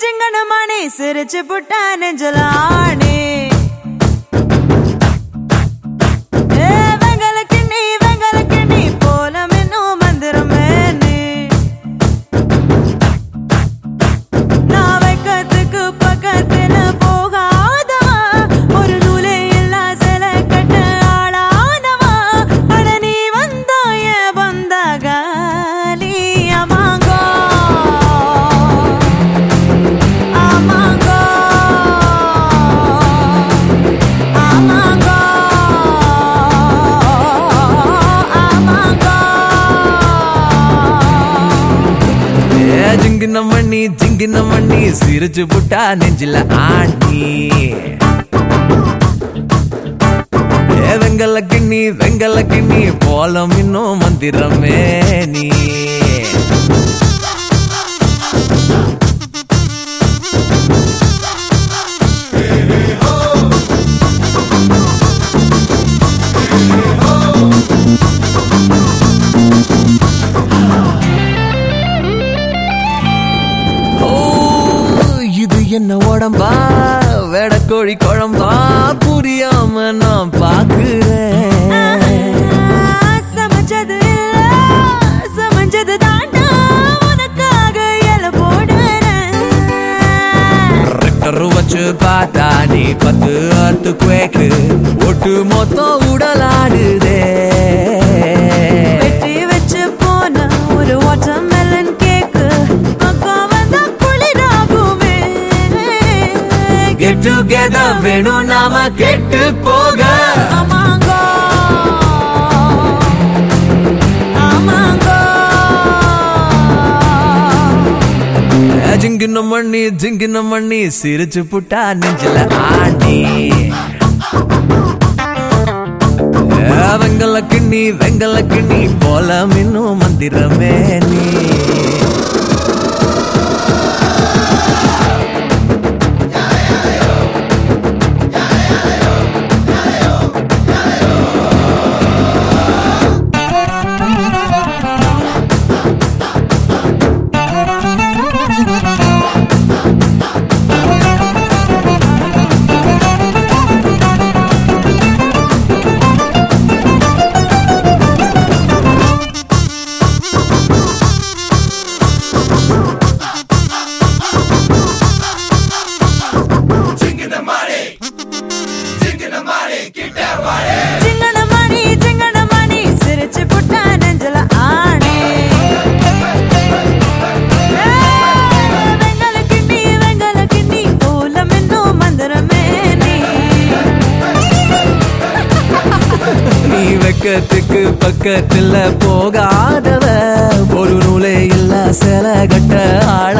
जिंगण माने सिर च पुटान ஏ ஜிங்கின மண்ணி ஜிங்கின மண்ணி சிரிச்சு புட்டா நெஞ்சில ஆண்டி வெங்கல கிண்ணி வெங்கல கிண்ணி போலம் இன்னும் மந்திரமே நீ. என்ன உடம்பா? வேடக்கோழி குழம்பா? புரியாம நான் பாக்குறேன். சமைச்சது சமைச்சது தாண்டா உனக்காக இல போடுறேன். வச்சு பார்த்தா நீ பத்து அத்து குவேக்கு ஒட்டு மொத்தம் உடலாடுதே. நாம கெட்டு போக. ஜிங்கின மண்ணி ஜிங்கின மண்ணி சிரிச்சு புட்டா நெஞ்சில ஆண்டி வெங்கல கிண்ணி வெங்கல கிண்ணி போல மின்னும் மந்திரமே நீ. பக்கத்துக்கு பக்கத்துல போகாதவ. ஒரு நூலே இல்ல சில கட்ட ஆளானவ